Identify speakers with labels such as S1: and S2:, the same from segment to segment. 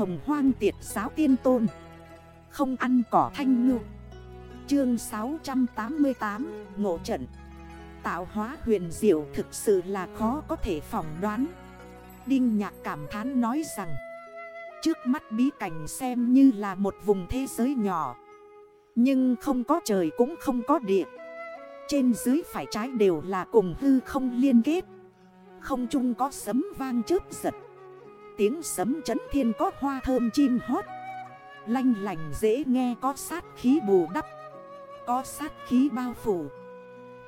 S1: hồng hoang tiệt giáo tiên tôn. Không ăn cỏ thanh ngư. Chương 688 Ngộ trận. Tạo hóa huyền diệu thực sự là khó có thể phỏng đoán. Đinh nhạc cảm thán nói rằng, Trước mắt bí cảnh xem như là một vùng thế giới nhỏ, Nhưng không có trời cũng không có địa. Trên dưới phải trái đều là cùng hư không liên kết. Không chung có sấm vang chớp giật. Tiếng sấm chấn thiên có hoa thơm chim hót. Lanh lành dễ nghe, có sát khí bù đắp, Có sát khí bao phủ,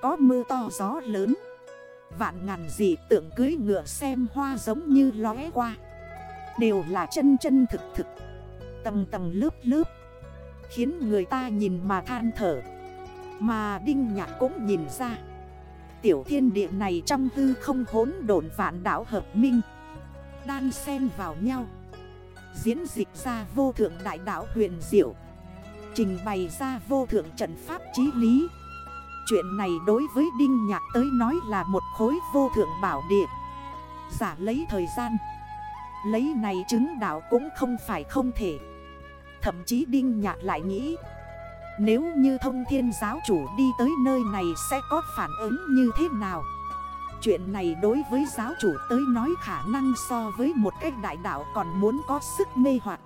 S1: Có mưa to gió lớn. Vạn ngàn dị tượng cưới ngựa xem hoa giống như lóe qua, Đều là chân chân thực thực, Tầng tầng lớp lớp, Khiến người ta nhìn mà than thở, Mà Đinh Nhạc cũng nhìn ra. Tiểu thiên địa này trong tư không hốn độn vạn đảo hợp minh Đan xen vào nhau. Diễn dịch ra vô thượng đại đảo huyền diệu. Trình bày ra vô thượng trận pháp chí lý. Chuyện này đối với Đinh Nhạc tới nói là một khối vô thượng bảo địa. Giả lấy thời gian. Lấy này chứng đạo cũng không phải không thể. Thậm chí Đinh Nhạc lại nghĩ, Nếu như thông thiên giáo chủ đi tới nơi này sẽ có phản ứng như thế nào? Chuyện này đối với giáo chủ tới nói khả năng so với một cách đại đạo còn muốn có sức mê hoặc.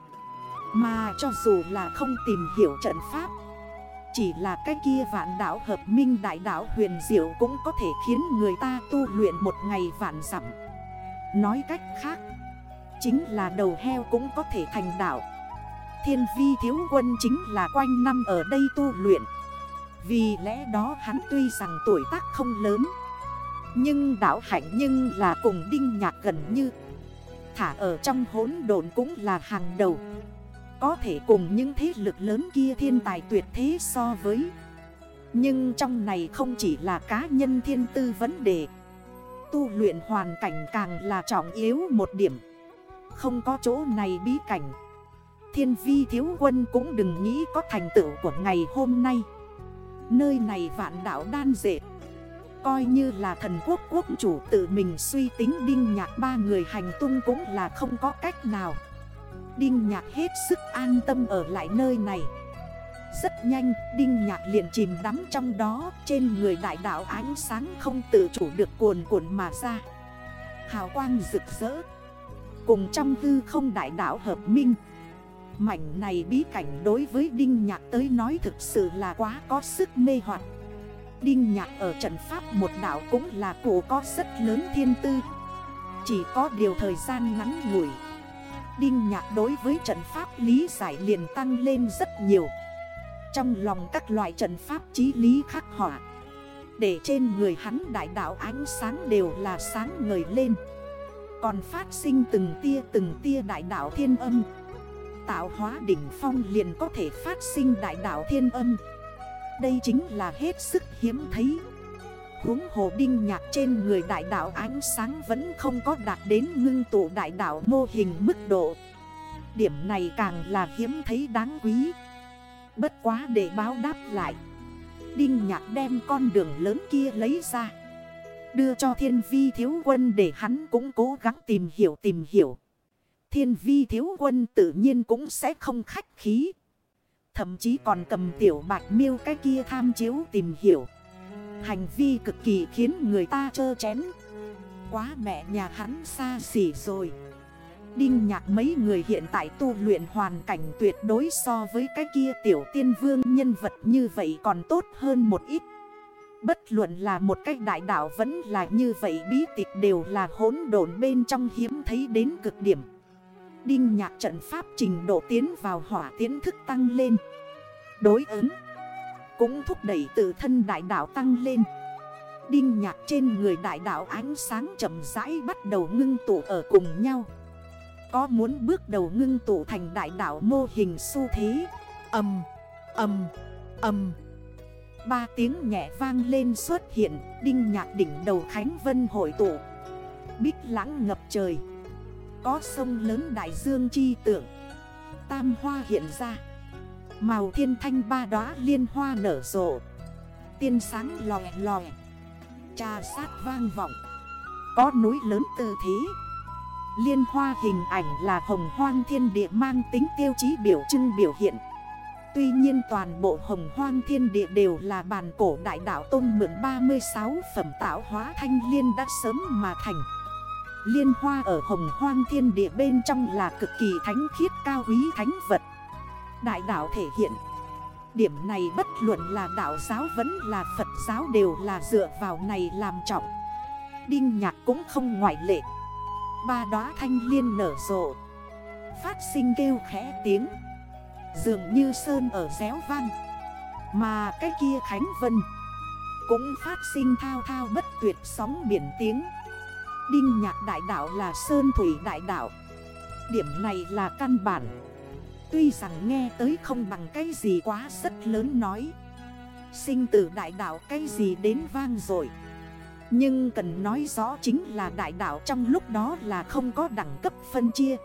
S1: Mà cho dù là không tìm hiểu trận pháp, Chỉ là cái kia vạn đảo hợp minh đại đảo huyền diệu cũng có thể khiến người ta tu luyện một ngày vạn dặm. Nói cách khác, Chính là đầu heo cũng có thể thành đảo Thiên vi thiếu quân chính là quanh năm ở đây tu luyện. Vì lẽ đó hắn tuy rằng tuổi tác không lớn nhưng đảo hạnh nhưng là cùng đinh nhạc gần như. Thả ở trong hốn đồn cũng là hàng đầu. Có thể cùng những thế lực lớn kia thiên tài tuyệt thế so với. Nhưng trong này không chỉ là cá nhân thiên tư vấn đề. Tu luyện hoàn cảnh càng là trọng yếu một điểm. Không có chỗ này bí cảnh. Thiên vi thiếu quân cũng đừng nghĩ có thành tựu của ngày hôm nay. Nơi này vạn đảo đan dệt. Coi như là thần quốc quốc chủ tự mình suy tính Đinh Nhạc ba người hành tung cũng là không có cách nào. Đinh Nhạc hết sức an tâm ở lại nơi này. Rất nhanh, Đinh Nhạc liền chìm đắm trong đó, Trên người đại đảo ánh sáng không tự chủ được cuồn cuộn mà ra. Hào quang rực rỡ. Cùng trong tư không đại đảo hợp minh. Mảnh này bí cảnh đối với Đinh Nhạc tới nói thực sự là quá có sức mê hoặc. Đinh Nhạc ở trận pháp một đảo cũng là cổ có rất lớn thiên tư. Chỉ có điều thời gian ngắn ngủi, Đinh Nhạc đối với trận pháp lý giải liền tăng lên rất nhiều. Trong lòng các loại trận pháp chí lý khắc họa, Để trên người hắn đại đảo ánh sáng đều là sáng ngời lên. Còn phát sinh từng tia từng tia đại đảo thiên âm, Tạo hóa đỉnh phong liền có thể phát sinh đại đảo thiên âm. Đây chính là hết sức hiếm thấy Húng hồ đinh nhạc trên người đại đảo ánh sáng vẫn không có đạt đến ngưng tụ đại đảo mô hình mức độ Điểm này càng là hiếm thấy đáng quý Bất quá để báo đáp lại, Đinh nhạc đem con đường lớn kia lấy ra, Đưa cho thiên vi thiếu quân để hắn cũng cố gắng tìm hiểu tìm hiểu. Thiên vi thiếu quân tự nhiên cũng sẽ không khách khí. Thậm chí còn cầm tiểu bạch miêu cái kia tham chiếu tìm hiểu. Hành vi cực kỳ khiến người ta chơ chén. Quá mẹ nhà hắn xa xỉ rồi. Đinh nhạc mấy người hiện tại tu luyện hoàn cảnh tuyệt đối so với cái kia tiểu tiên vương nhân vật như vậy còn tốt hơn một ít. Bất luận là một cách đại đạo vẫn là như vậy bí tịch đều là hỗn độn bên trong hiếm thấy đến cực điểm. Đinh nhạc trận pháp trình độ tiến vào hỏa tiến thức tăng lên. Đối ứng cũng thúc đẩy tự thân đại đạo tăng lên. Đinh nhạc trên người đại đạo ánh sáng chậm rãi bắt đầu ngưng tụ ở cùng nhau. Có muốn bước đầu ngưng tụ thành đại đạo mô hình xu thế. Âm, âm, âm. Ba tiếng nhẹ vang lên xuất hiện Đinh nhạc đỉnh đầu Khánh Vân hội tụ Bích lãng ngập trời có sông lớn đại dương chi tượng. Tam hoa hiện ra. Màu thiên thanh ba đóa liên hoa nở rộ. Tiên sáng lòe lòe. Trà sát vang vọng. Có núi lớn tư thế. Liên hoa hình ảnh là hồng hoang thiên địa mang tính tiêu chí biểu trưng biểu hiện. Tuy nhiên toàn bộ hồng hoang thiên địa đều là bàn cổ đại đạo tôn mượn 36 phẩm tạo hóa thanh liên đã sớm mà thành. Liên hoa ở hồng hoang thiên địa bên trong là cực kỳ thánh khiết cao quý thánh vật. Đại đạo thể hiện. Điểm này bất luận là đạo giáo vẫn là Phật giáo đều là dựa vào này làm trọng. Đinh nhạc cũng không ngoại lệ. Ba đóa thanh liên nở rộ. Phát sinh kêu khẽ tiếng. Dường như sơn ở réo vang. Mà cái kia Khánh Vân Cũng phát sinh thao thao bất tuyệt sóng biển tiếng. Đinh nhạc đại đạo là sơn thủy đại đạo. Điểm này là căn bản. Tuy rằng nghe tới không bằng cái gì quá rất lớn nói. Sinh tử đại đạo cái gì đến vang rồi. Nhưng cần nói rõ chính là đại đạo trong lúc đó là không có đẳng cấp phân chia.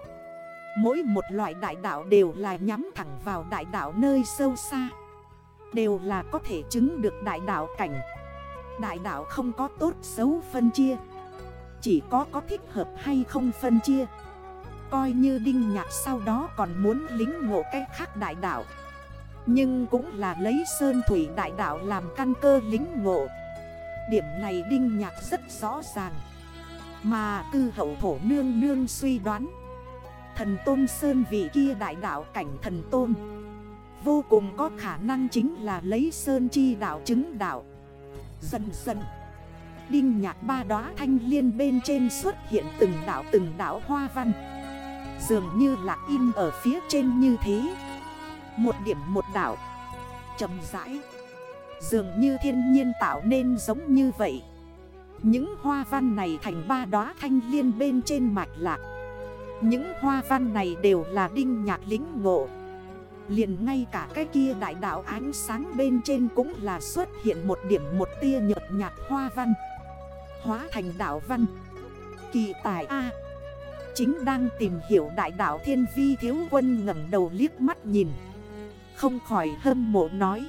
S1: Mỗi một loại đại đạo đều là nhắm thẳng vào đại đạo nơi sâu xa. Đều là có thể chứng được đại đạo cảnh. Đại đạo không có tốt xấu phân chia. Chỉ có có thích hợp hay không phân chia. Coi như Đinh Nhạc sau đó còn muốn lính ngộ cách khác đại đạo. Nhưng cũng là lấy Sơn Thủy đại đạo làm căn cơ lính ngộ. Điểm này Đinh Nhạc rất rõ ràng. Mà cư hậu thổ nương nương suy đoán. Thần Tôn Sơn vị kia đại đạo cảnh thần Tôn. Vô cùng có khả năng chính là lấy Sơn chi đạo chứng đạo. Dần dần Đinh nhạc ba đóa thanh liên bên trên xuất hiện từng đảo từng đảo hoa văn. Dường như là in ở phía trên như thế. Một điểm một đảo. Chậm rãi. Dường như thiên nhiên tạo nên giống như vậy. Những hoa văn này thành ba đóa thanh liên bên trên mạch lạc. Những hoa văn này đều là đinh nhạc lính ngộ. Liền ngay cả cái kia đại đạo ánh sáng bên trên cũng là xuất hiện một điểm một tia nhợt nhạt hoa văn. Hóa thành đạo văn. Kỳ tài A. Chính đang tìm hiểu đại đạo thiên vi thiếu quân ngẩng đầu liếc mắt nhìn. Không khỏi hâm mộ nói.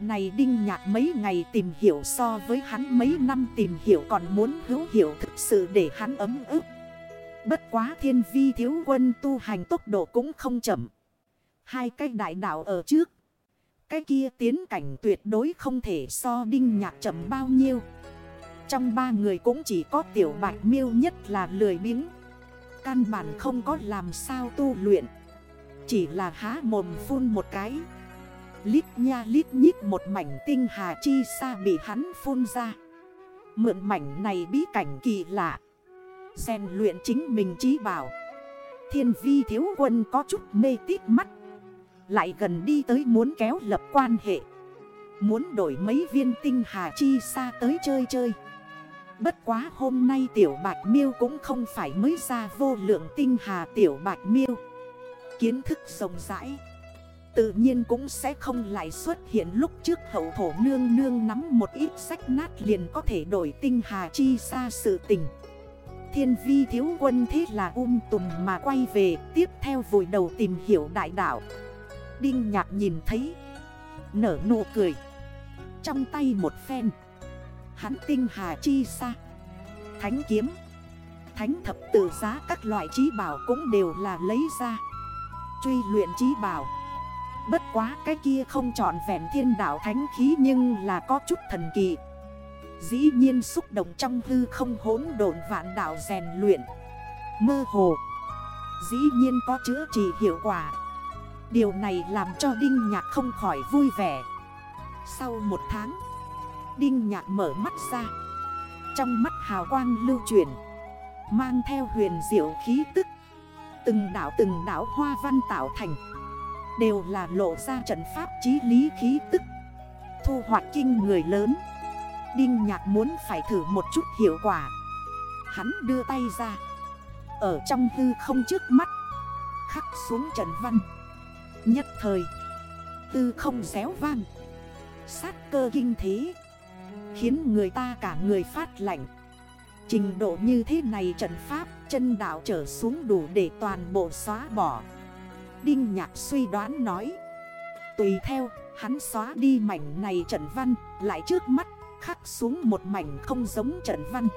S1: Này đinh nhạc mấy ngày tìm hiểu so với hắn mấy năm tìm hiểu còn muốn hữu hiểu thực sự để hắn ấm ức. Bất quá thiên vi thiếu quân tu hành tốc độ cũng không chậm. Hai cái đại đạo ở trước. Cái kia tiến cảnh tuyệt đối không thể so đinh nhạc chậm bao nhiêu. Trong ba người cũng chỉ có tiểu bạch miêu nhất là lười biếng. Căn bản không có làm sao tu luyện. Chỉ là há mồm phun một cái. Lít nha lít nhít một mảnh tinh hà chi xa bị hắn phun ra. Mượn mảnh này bí cảnh kỳ lạ. Xen luyện chính mình trí bảo. Thiên vi thiếu quân có chút mê tít mắt. Lại gần đi tới muốn kéo lập quan hệ. Muốn đổi mấy viên tinh hà chi xa tới chơi chơi. Bất quá hôm nay tiểu bạch miêu cũng không phải mới ra vô lượng tinh hà tiểu bạch miêu. Kiến thức rộng rãi, Tự nhiên cũng sẽ không lại xuất hiện lúc trước hậu thổ nương nương nắm một ít sách nát liền có thể đổi tinh hà chi xa sự tình. Thiên vi thiếu quân thế là um tùm mà quay về, tiếp theo vội đầu tìm hiểu đại đạo. Đinh nhạc nhìn thấy, Nở nụ cười. Trong tay một phen Hắn tinh hà chi xa Thánh kiếm. Thánh thập tự giá các loại trí bảo cũng đều là lấy ra. Truy luyện trí bảo. Bất quá cái kia không trọn vẹn thiên đạo thánh khí nhưng là có chút thần kỳ. Dĩ nhiên xúc động trong hư không hốn độn vạn đạo rèn luyện. Mơ hồ. Dĩ nhiên có chữa trị hiệu quả. Điều này làm cho Đinh Nhạc không khỏi vui vẻ. Sau một tháng Đinh Nhạc mở mắt ra. Trong mắt hào quang lưu chuyển, Mang theo huyền diệu khí tức, Từng đảo từng đảo hoa văn tạo thành, Đều là lộ ra trận pháp trí lý khí tức, Thu hoạch kinh người lớn. Đinh nhạc muốn phải thử một chút hiệu quả. Hắn đưa tay ra, Ở trong hư không trước mắt, Khắc xuống trần văn. Nhất thời, Tư không xéo vang, Sát cơ kinh thế. Khiến người ta cả người phát lạnh. Trình độ như thế này trận pháp, Chân đảo trở xuống đủ để toàn bộ xóa bỏ. Đinh nhạc suy đoán nói, Tùy theo, hắn xóa đi mảnh này trận văn, Lại trước mắt, khắc xuống một mảnh không giống trận văn.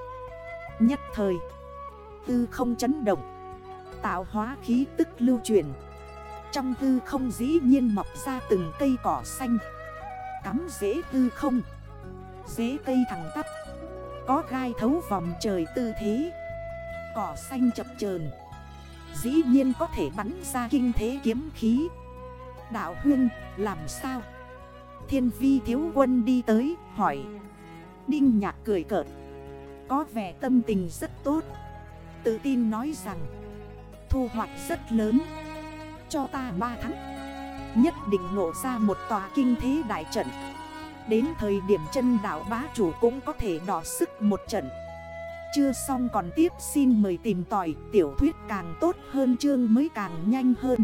S1: Nhất thời Tư không chấn động, Tạo hóa khí tức lưu truyền. Trong tư không dĩ nhiên mọc ra từng cây cỏ xanh, Cắm dễ tư không. Dế cây thẳng tắp Có gai thấu vòng trời tư thế. Cỏ xanh chập chờn. Dĩ nhiên có thể bắn ra kinh thế kiếm khí. Đạo huyên, làm sao? Thiên vi thiếu quân đi tới, hỏi. Đinh nhạc cười cợt. Có vẻ tâm tình rất tốt. Tự tin nói rằng, Thu hoạch rất lớn. Cho ta 3 tháng. Nhất định ngộ ra một tòa kinh thế đại trận. Đến thời điểm chân đảo bá chủ cũng có thể đỏ sức một trận. Chưa xong còn tiếp xin mời tìm tỏi tiểu thuyết càng tốt hơn, chương mới càng nhanh hơn.